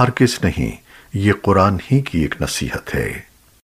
ہرگز نہیں یہ قرآن ہی کی ایک نصیحت ہے۔